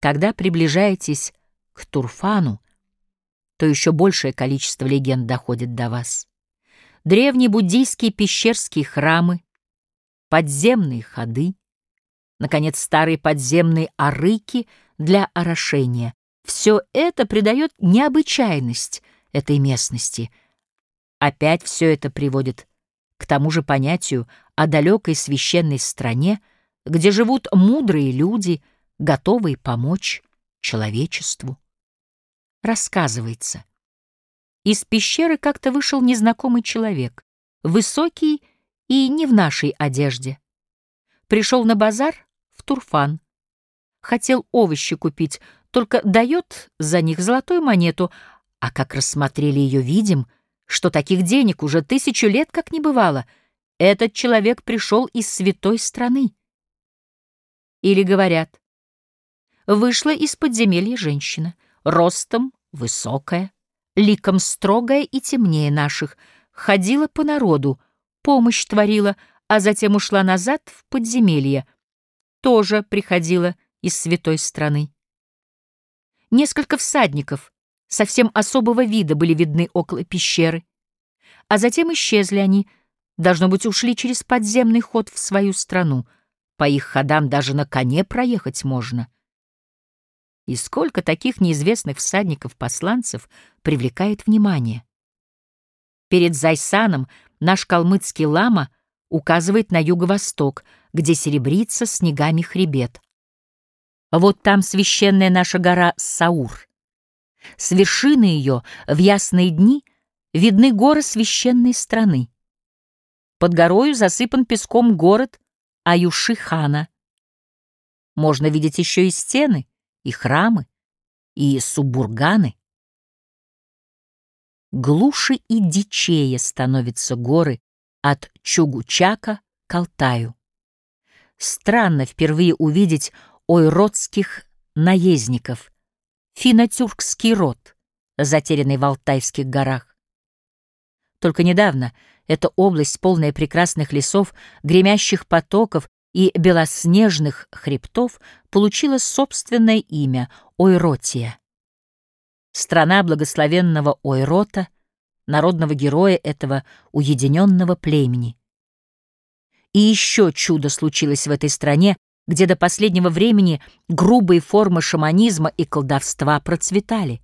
Когда приближаетесь к Турфану, то еще большее количество легенд доходит до вас. Древние буддийские пещерские храмы, подземные ходы, наконец, старые подземные арыки для орошения. Все это придает необычайность этой местности. Опять все это приводит к тому же понятию о далекой священной стране, где живут мудрые люди, готовые помочь человечеству. Рассказывается. Из пещеры как-то вышел незнакомый человек, высокий и не в нашей одежде. Пришел на базар в Турфан. Хотел овощи купить, только дает за них золотую монету, а как рассмотрели ее, видим, что таких денег уже тысячу лет как не бывало. Этот человек пришел из святой страны. Или говорят, вышла из подземелья женщина, ростом высокая, ликом строгая и темнее наших, ходила по народу, помощь творила, а затем ушла назад в подземелье. Тоже приходила из святой страны. Несколько всадников совсем особого вида были видны около пещеры, а затем исчезли они, должно быть, ушли через подземный ход в свою страну. По их ходам даже на коне проехать можно. И сколько таких неизвестных всадников-посланцев привлекает внимание. Перед Зайсаном наш калмыцкий лама указывает на юго-восток, где серебрится снегами хребет. Вот там священная наша гора Саур. С вершины ее в ясные дни видны горы священной страны. Под горою засыпан песком город Аюши-хана. Можно видеть еще и стены, и храмы, и субурганы. Глуше и дичее становятся горы от Чугучака к Алтаю. Странно впервые увидеть ойродских наездников, финно-тюркский род, затерянный в Алтайских горах. Только недавно эта область, полная прекрасных лесов, гремящих потоков и белоснежных хребтов, получила собственное имя — Ойротия. Страна благословенного Ойрота, народного героя этого уединенного племени. И еще чудо случилось в этой стране, где до последнего времени грубые формы шаманизма и колдовства процветали.